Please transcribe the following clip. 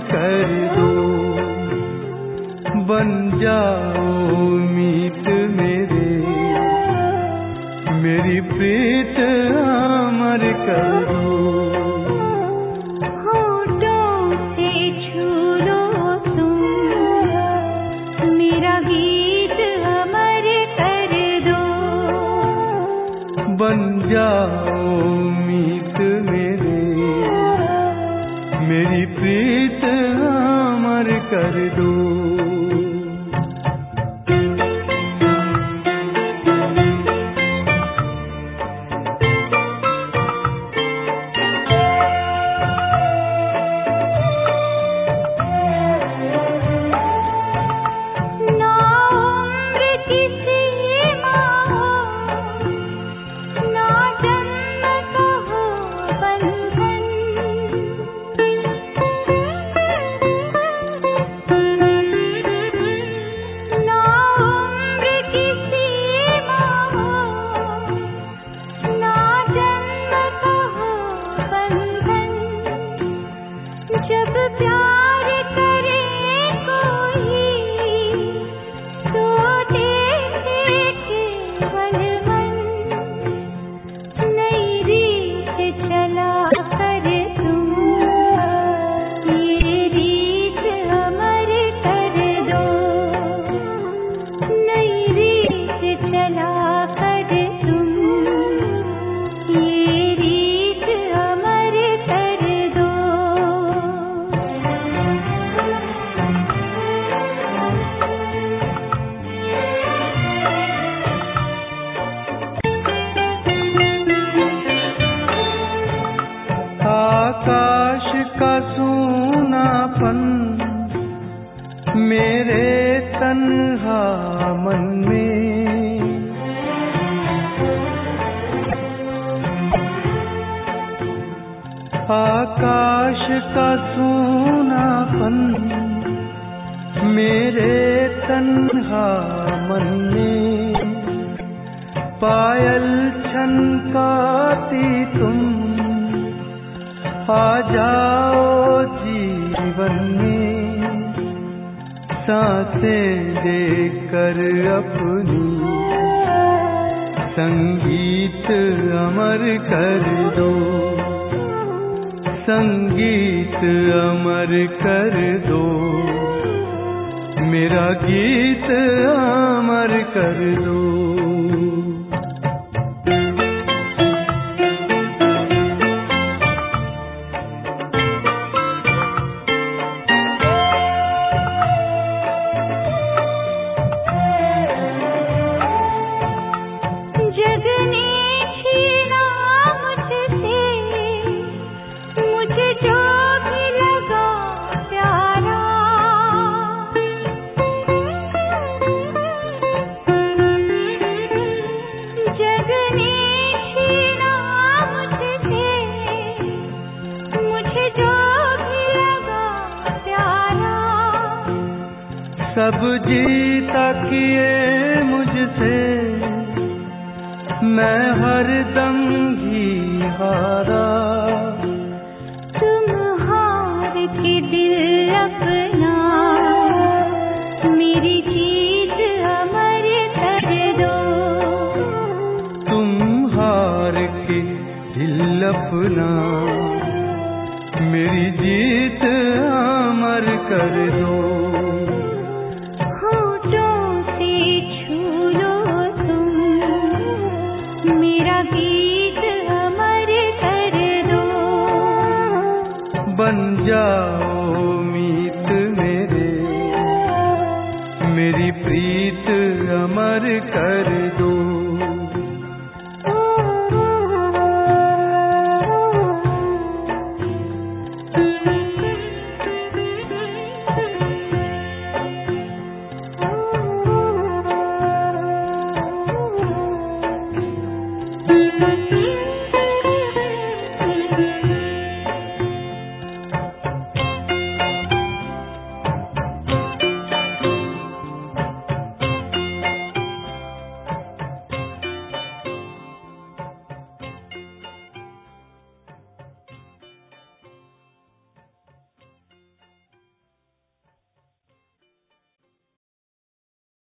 कर दो। बन जाओ मीत मेरे। मेरी प्रीत अमर कर आकाश का सोनापन, मेरे तन्हा मन में पायल छनकाती तुम। आ जाओ जीवन में, साँसें देकर अपनी। संगीत अमर कर दो। संगीत अमर कर दो। मेरा गीत अमर कर दो। सब जीता किए मुझसे मैं हर दम ही हारा। अपना। मेरी जीत अमर कर दो। बन जाओ मीत मेरे। मेरी प्रीत अमर कर दो।